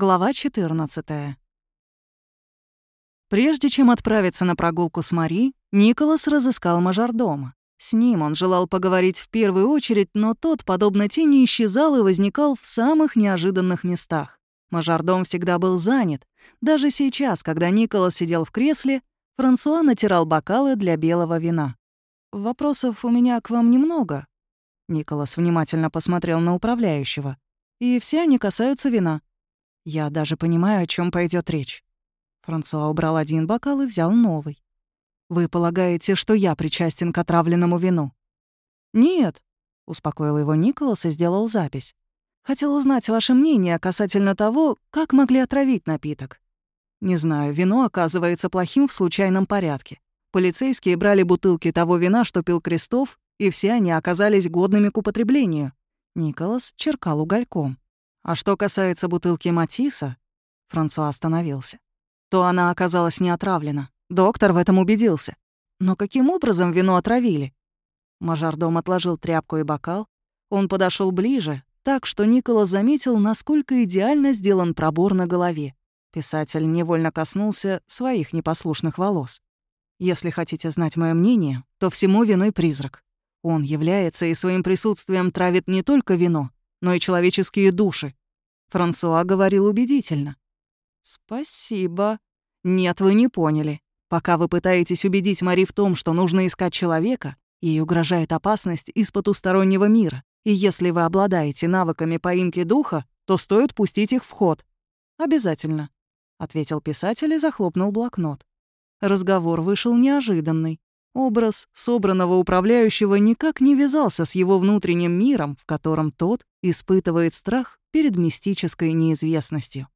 Глава 14. Прежде чем отправиться на прогулку с Мари, Николас разыскал мажордома. С ним он желал поговорить в первую очередь, но тот, подобно тени, исчезал и возникал в самых неожиданных местах. Мажордом всегда был занят. Даже сейчас, когда Николас сидел в кресле, Франсуа натирал бокалы для белого вина. «Вопросов у меня к вам немного». Николас внимательно посмотрел на управляющего. «И все они касаются вина. Я даже понимаю, о чем пойдет речь. Франсуа убрал один бокал и взял новый. «Вы полагаете, что я причастен к отравленному вину?» «Нет», — успокоил его Николас и сделал запись. «Хотел узнать ваше мнение касательно того, как могли отравить напиток. Не знаю, вино оказывается плохим в случайном порядке. Полицейские брали бутылки того вина, что пил Крестов, и все они оказались годными к употреблению». Николас черкал угольком. А что касается бутылки Матисса, Франсуа остановился, то она оказалась не отравлена. Доктор в этом убедился. Но каким образом вино отравили? Мажордом отложил тряпку и бокал. Он подошел ближе, так что Николас заметил, насколько идеально сделан пробор на голове. Писатель невольно коснулся своих непослушных волос. Если хотите знать мое мнение, то всему виной призрак. Он является и своим присутствием травит не только вино, но и человеческие души. Франсуа говорил убедительно. «Спасибо. Нет, вы не поняли. Пока вы пытаетесь убедить Мари в том, что нужно искать человека, ей угрожает опасность из потустороннего мира. И если вы обладаете навыками поимки духа, то стоит пустить их в ход. Обязательно», — ответил писатель и захлопнул блокнот. Разговор вышел неожиданный. Образ собранного управляющего никак не вязался с его внутренним миром, в котором тот испытывает страх перед мистической неизвестностью.